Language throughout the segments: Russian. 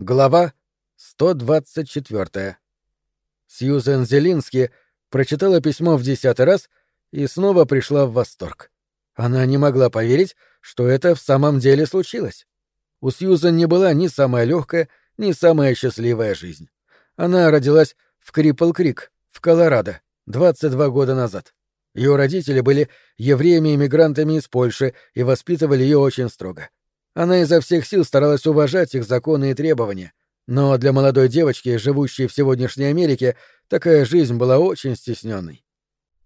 Глава 124. Сьюзен Зелински прочитала письмо в десятый раз и снова пришла в восторг. Она не могла поверить, что это в самом деле случилось. У Сьюзен не была ни самая легкая, ни самая счастливая жизнь. Она родилась в Крипл-Крик, в Колорадо, 22 года назад. Ее родители были евреями-иммигрантами из Польши и воспитывали ее очень строго. Она изо всех сил старалась уважать их законы и требования, но для молодой девочки, живущей в сегодняшней Америке, такая жизнь была очень стесненной.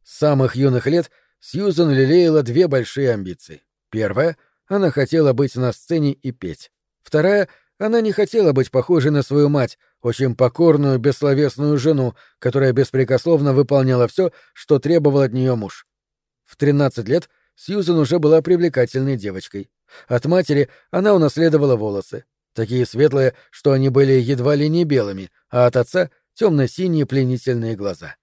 С самых юных лет Сьюзен лелеяла две большие амбиции. Первая — она хотела быть на сцене и петь. Вторая — она не хотела быть похожей на свою мать, очень покорную, бессловесную жену, которая беспрекословно выполняла все, что требовал от нее муж. В 13 лет Сьюзен уже была привлекательной девочкой. От матери она унаследовала волосы, такие светлые, что они были едва ли не белыми, а от отца — темно-синие пленительные глаза.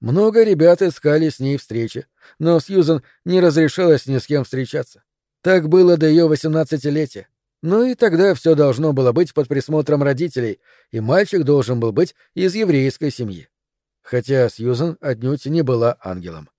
Много ребят искали с ней встречи, но Сьюзан не разрешалась ни с кем встречаться. Так было до ее восемнадцатилетия. Ну и тогда все должно было быть под присмотром родителей, и мальчик должен был быть из еврейской семьи. Хотя Сьюзан отнюдь не была ангелом.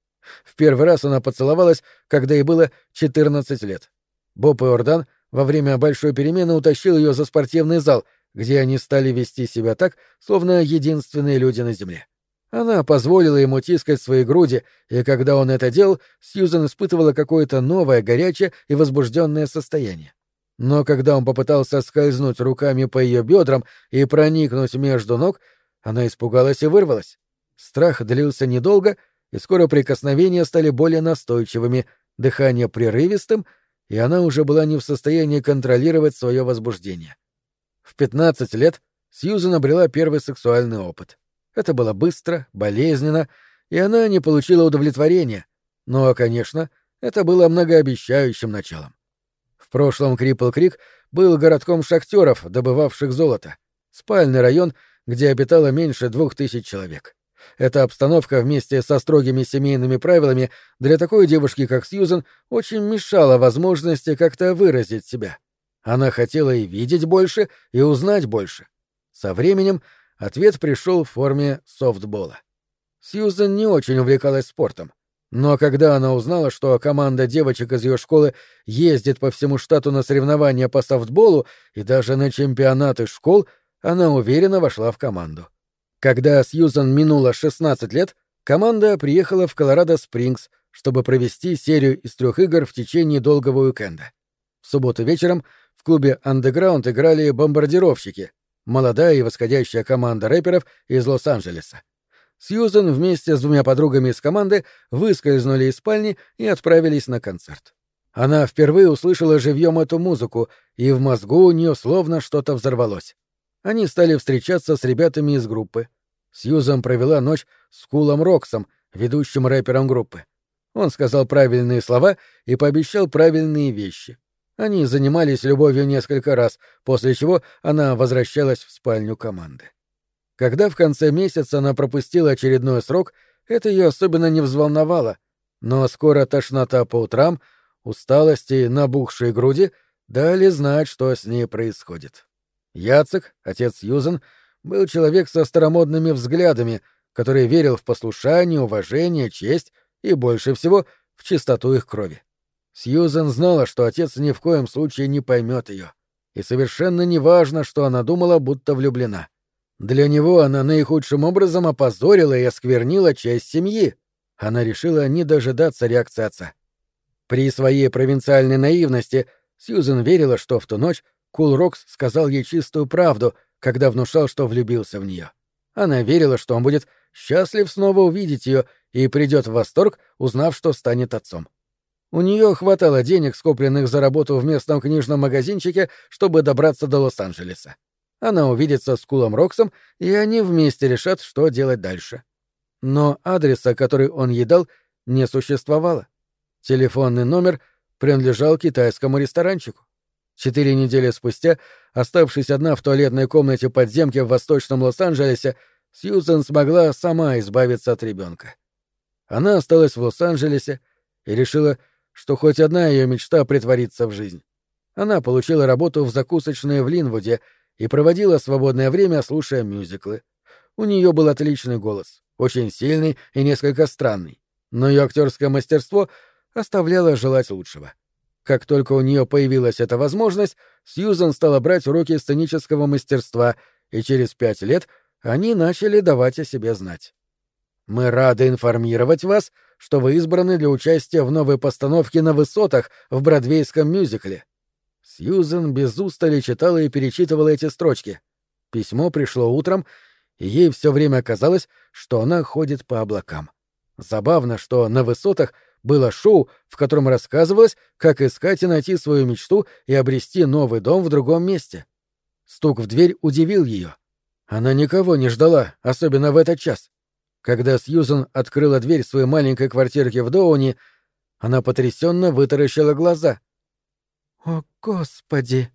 В первый раз она поцеловалась, когда ей было 14 лет. Боб Иордан во время большой перемены утащил ее за спортивный зал, где они стали вести себя так, словно единственные люди на земле. Она позволила ему тискать свои груди, и когда он это делал, Сьюзен испытывала какое-то новое, горячее и возбужденное состояние. Но когда он попытался скользнуть руками по ее бедрам и проникнуть между ног, она испугалась и вырвалась. Страх длился недолго, и скоро прикосновения стали более настойчивыми, дыхание прерывистым, и она уже была не в состоянии контролировать свое возбуждение. В 15 лет Сьюзен обрела первый сексуальный опыт. Это было быстро, болезненно, и она не получила удовлетворения, но, конечно, это было многообещающим началом. В прошлом Крипл-Крик был городком шахтеров, добывавших золото, спальный район, где обитало меньше двух тысяч человек. Эта обстановка вместе со строгими семейными правилами для такой девушки, как Сьюзен, очень мешала возможности как-то выразить себя. Она хотела и видеть больше, и узнать больше. Со временем ответ пришел в форме софтбола. Сьюзен не очень увлекалась спортом. Но когда она узнала, что команда девочек из ее школы ездит по всему штату на соревнования по софтболу и даже на чемпионаты школ, она уверенно вошла в команду. Когда Сьюзан минуло 16 лет, команда приехала в Колорадо-Спрингс, чтобы провести серию из трех игр в течение долгого уикенда. В субботу вечером в клубе «Андеграунд» играли бомбардировщики, молодая и восходящая команда рэперов из Лос-Анджелеса. Сьюзен вместе с двумя подругами из команды выскользнули из спальни и отправились на концерт. Она впервые услышала живьем эту музыку, и в мозгу у нее словно что-то взорвалось они стали встречаться с ребятами из группы. Сьюзан провела ночь с Кулом Роксом, ведущим рэпером группы. Он сказал правильные слова и пообещал правильные вещи. Они занимались любовью несколько раз, после чего она возвращалась в спальню команды. Когда в конце месяца она пропустила очередной срок, это ее особенно не взволновало, но скоро тошнота по утрам, усталость и набухшие груди дали знать, что с ней происходит. Яцек, отец Юзен, был человек со старомодными взглядами, который верил в послушание, уважение, честь и, больше всего, в чистоту их крови. Сьюзен знала, что отец ни в коем случае не поймет ее, и совершенно не важно, что она думала, будто влюблена. Для него она наихудшим образом опозорила и осквернила часть семьи. Она решила не дожидаться реакции отца. При своей провинциальной наивности Сьюзен верила, что в ту ночь Кул Рокс сказал ей чистую правду, когда внушал, что влюбился в нее. Она верила, что он будет счастлив снова увидеть ее и придет в восторг, узнав, что станет отцом. У нее хватало денег, скопленных за работу в местном книжном магазинчике, чтобы добраться до Лос-Анджелеса. Она увидится с Кулом Роксом, и они вместе решат, что делать дальше. Но адреса, который он ей дал, не существовало. Телефонный номер принадлежал китайскому ресторанчику. Четыре недели спустя, оставшись одна в туалетной комнате подземки в восточном Лос-Анджелесе, Сьюзен смогла сама избавиться от ребенка. Она осталась в Лос-Анджелесе и решила, что хоть одна ее мечта притворится в жизнь. Она получила работу в закусочной в Линвуде и проводила свободное время, слушая мюзиклы. У нее был отличный голос, очень сильный и несколько странный, но ее актерское мастерство оставляло желать лучшего. Как только у нее появилась эта возможность, Сьюзан стала брать уроки сценического мастерства, и через пять лет они начали давать о себе знать. Мы рады информировать вас, что вы избраны для участия в новой постановке на высотах в бродвейском мюзикле. Сьюзен без устали читала и перечитывала эти строчки. Письмо пришло утром, и ей все время казалось, что она ходит по облакам. Забавно, что на высотах было шоу, в котором рассказывалось, как искать и найти свою мечту и обрести новый дом в другом месте. Стук в дверь удивил ее. Она никого не ждала, особенно в этот час. Когда Сьюзен открыла дверь своей маленькой квартирки в Доуни, она потрясенно вытаращила глаза. «О, Господи!»